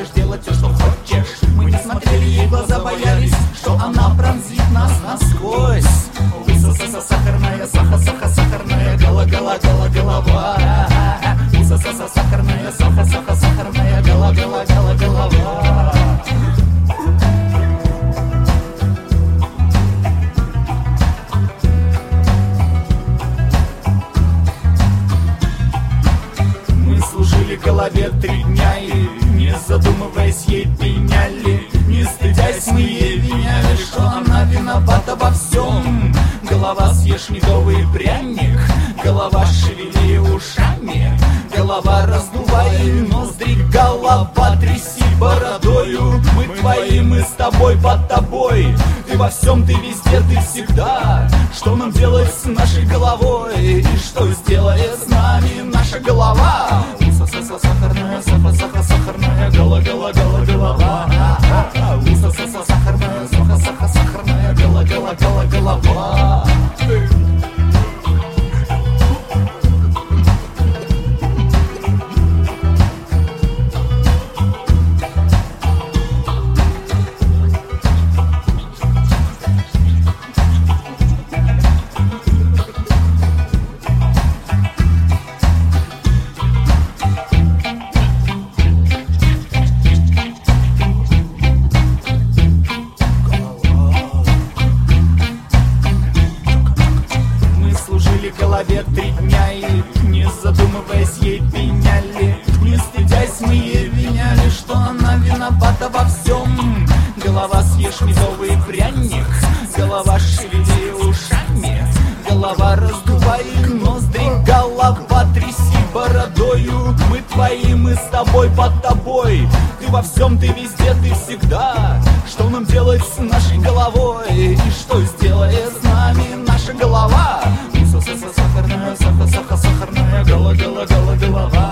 можешь делать все, что хочешь. Мы не смотрели ей в глаза, боялись, что она пронзит нас насквозь. Высоса сахарная, саха, саха, сахарная, гола, гола, гола, голова. Высоса сахарная, саха, саха, сахарная, гола, гола, гола, голова. Голове три дня и не задумываясь, ей пеняли Не стыдясь, мы ей виняли, что она виновата во всем. Голова съешь медовый пряник, голова шевели ушами. Голова раздувай ноздри, голова тряси бородою. Мы твои, мы с тобой, под тобой. Ты во всем, ты везде, ты всегда. Что нам делать с нашей головой? И что сделает с нами наша голова голове три дня и, не задумываясь, ей пеняли. Не стыдясь, мы ей виняли, что она виновата во всем. Голова съешь медовый пряник, голова шевели ушами. Голова раздувай ноздри, голова тряси бородою. Мы твои, мы с тобой, под тобой. Ты во всем, ты везде, ты всегда. Что нам делать с нашей головой? И что сделает с нами наша голова? Уса-са-са сахарная, сахар, сахар, сахарная, гала, гала, гала, голова.